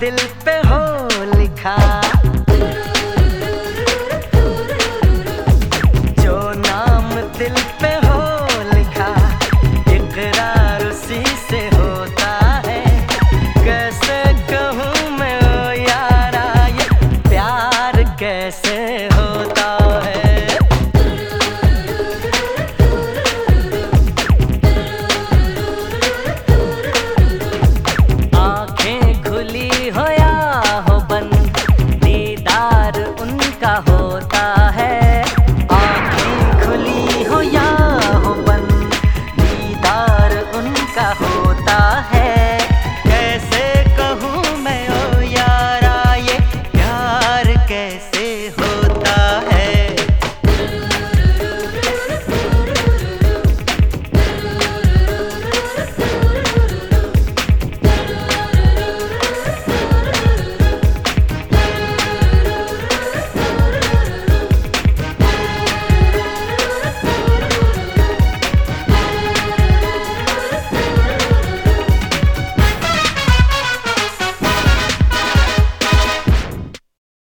दिल पे